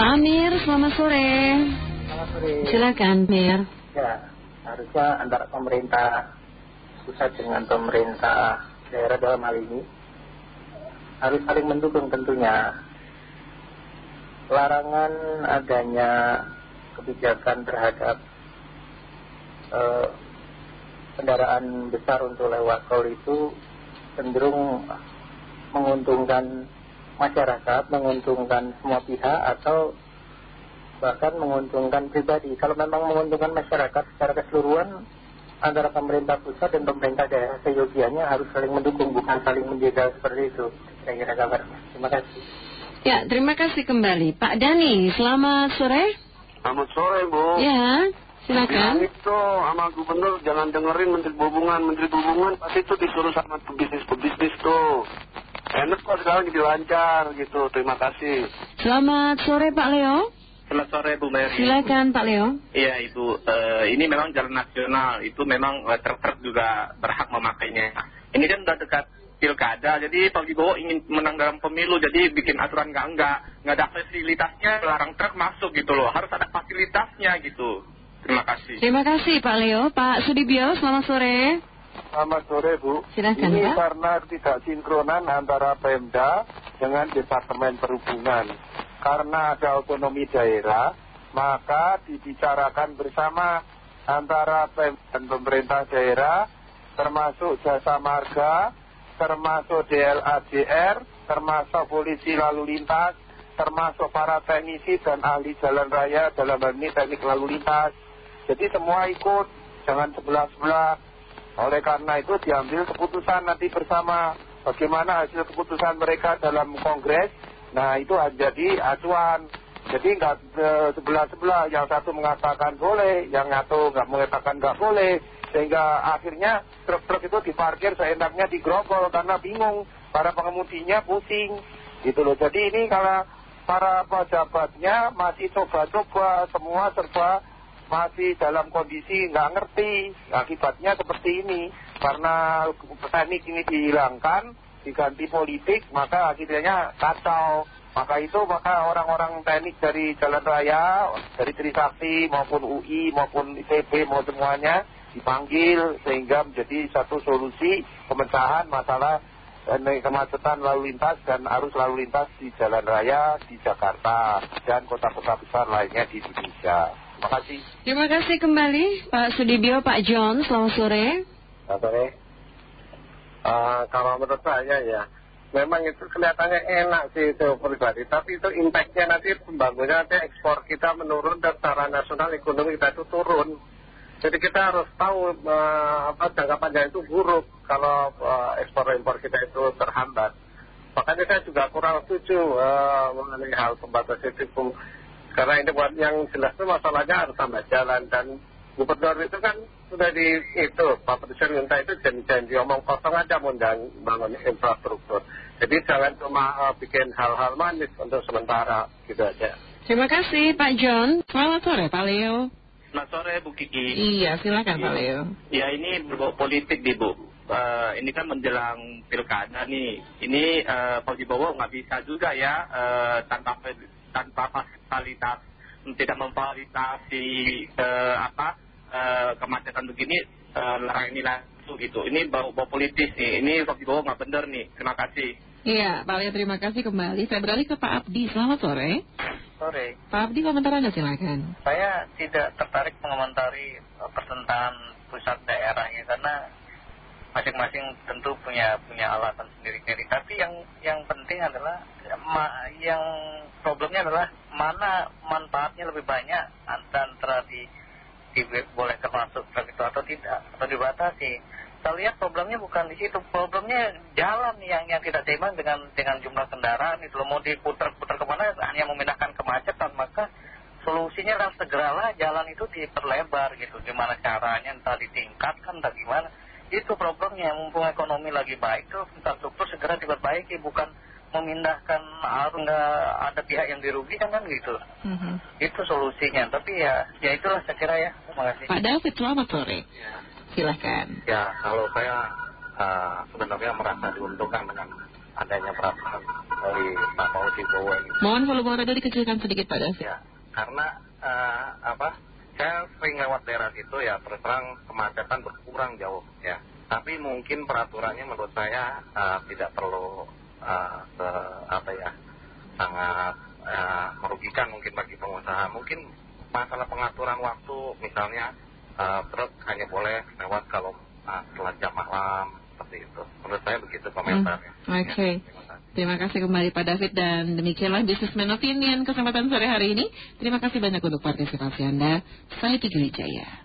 Pak Amir, selamat sore. Selamat sore. Silakan, Amir. Ya, harusnya antara pemerintah pusat dengan pemerintah daerah dalam hal ini harus saling mendukung tentunya. Larangan adanya kebijakan terhadap eh, kendaraan besar untuk lewat tol itu cenderung menguntungkan masyarakat, menguntungkan semua pihak atau bahkan menguntungkan pribadi. Kalau memang menguntungkan masyarakat secara keseluruhan antara pemerintah pusat dan pemerintah daerah seyogianya harus saling mendukung, bukan saling menjaga seperti itu. Saya kira kabarnya. Terima kasih. Ya, terima kasih kembali. Pak Dani, selamat sore. Selamat sore, Bu. Ya, silakan. Bilang itu sama gubernur jangan dengerin Menteri Perhubungan. Menteri Perhubungan pasti itu disuruh sama pebisnis-pebisnis tuh. Enak kok sekarang jadi lancar gitu. Terima kasih. Selamat sore Pak Leo. Selamat sore Bu Mary. Silakan Pak Leo. Iya Ibu, Eh, ini memang jalan nasional, itu memang eh, truk-truk juga berhak memakainya. Ini kan udah dekat pilkada, jadi Pak Wibowo ingin menang dalam pemilu, jadi bikin aturan nggak enggak, nggak ada fasilitasnya, larang truk masuk gitu loh, harus ada fasilitasnya gitu. Terima kasih. Terima kasih Pak Leo. Pak Sudibyo, selamat sore. Selamat sore, Bu. Silakan, Ini karena tidak sinkronan antara Pemda dengan Departemen Perhubungan. Karena ada otonomi daerah, maka dibicarakan bersama antara Pemda dan pemerintah daerah, termasuk jasa marga, termasuk DLAJR, termasuk polisi lalu lintas, termasuk para teknisi dan ahli jalan raya dalam hal ini teknik lalu lintas. Jadi semua ikut, jangan sebelah-sebelah. Oleh karena itu diambil keputusan nanti bersama bagaimana hasil keputusan mereka dalam kongres. Nah itu jadi acuan. Jadi nggak eh, sebelah-sebelah, yang satu mengatakan boleh, yang satu nggak mengatakan nggak boleh. Sehingga akhirnya truk-truk itu diparkir seenaknya di grogol karena bingung. Para pengemudinya pusing. Gitu loh. Jadi ini kalau para pejabatnya masih coba-coba semua serba masih dalam kondisi nggak ngerti. Akibatnya seperti ini. Karena teknik ini dihilangkan diganti politik maka akhirnya kacau. Maka itu maka orang-orang teknik dari jalan raya dari Trisakti maupun UI maupun ITB mau semuanya dipanggil sehingga menjadi satu solusi pemecahan masalah eh, kemacetan lalu lintas dan arus lalu lintas di jalan raya di Jakarta dan kota-kota besar lainnya di Indonesia. Terima kasih. Terima kasih kembali Pak Sudibyo, Pak John, selamat sore. Selamat sore. Eh, kalau menurut saya ya, memang itu kelihatannya enak sih itu pribadi, tapi itu impactnya nanti pembangunan nanti ekspor kita menurun dan secara nasional ekonomi kita itu turun. Jadi kita harus tahu eh, apa jangka panjang itu buruk kalau eh, ekspor impor kita itu terhambat. Makanya saya juga kurang setuju eh, mengenai hal pembatas itu. Karena ini buat yang jelas itu masalahnya harus tambah jalan dan gubernur itu kan sudah di itu Pak Presiden minta itu janji-janji omong kosong aja mau bangun infrastruktur. Jadi jangan cuma eh, bikin hal-hal manis untuk sementara gitu aja. Terima kasih Pak John. Selamat sore Pak Leo. Selamat sore Bu Kiki. Iya, silakan Pak Leo. Ya ini berbau politik nih Bu. Eh, ini kan menjelang pilkada nih. Ini eh, Pak Wibowo nggak bisa juga ya eh, tanpa tanpa fasilitas tidak memfasilitasi eh, apa eh, kemacetan begini eh, larang ini langsung gitu. Ini bau, bau politis nih. Ini Pak Wibowo nggak bener nih. Terima kasih. Iya, Pak Leo terima kasih kembali. Saya beralih ke Pak Abdi. Selamat sore. Sore. Pak Abdi komentar Anda silakan. Saya tidak tertarik mengomentari pertentangan pusat daerahnya karena masing-masing tentu punya punya alasan sendiri-sendiri. Tapi yang yang penting adalah ma- yang problemnya adalah mana manfaatnya lebih banyak ant- antara di dibolehkan masuk truk itu atau tidak atau dibatasi. Saya lihat problemnya bukan di situ, problemnya jalan yang yang tidak seimbang dengan dengan jumlah kendaraan itu mau diputar-putar ke mana hanya memindahkan kemacetan maka solusinya adalah segeralah jalan itu diperlebar gitu gimana caranya entah ditingkatkan entah gimana itu problemnya mumpung ekonomi lagi baik tuh infrastruktur segera diperbaiki bukan memindahkan harus nggak ada pihak yang dirugikan kan gitu Mhm. itu solusinya tapi ya ya itulah saya kira ya terima kasih Pak David, selamat sore. Silakan. Ya, kalau saya eh, sebenarnya merasa diuntungkan dengan adanya peraturan dari Pak Fauzi Bowo ini. Mohon volume radio dikecilkan sedikit Pak David. Ya, karena eh, apa? Saya sering lewat daerah situ ya, terus terang kemacetan berkurang jauh ya. Tapi mungkin peraturannya menurut saya eh, tidak perlu eh, se- apa ya, sangat eh, merugikan mungkin bagi pengusaha. Mungkin masalah pengaturan waktu, misalnya eh, truk hanya boleh lewat kalau eh, setelah jam malam seperti itu. Menurut saya begitu komentarnya. Hmm, oke. Ya, terima kasih. Kembali Pak David dan demikianlah Businessman Opinion kesempatan sore hari ini. Terima kasih banyak untuk partisipasi Anda. Saya Tujuh Wijaya.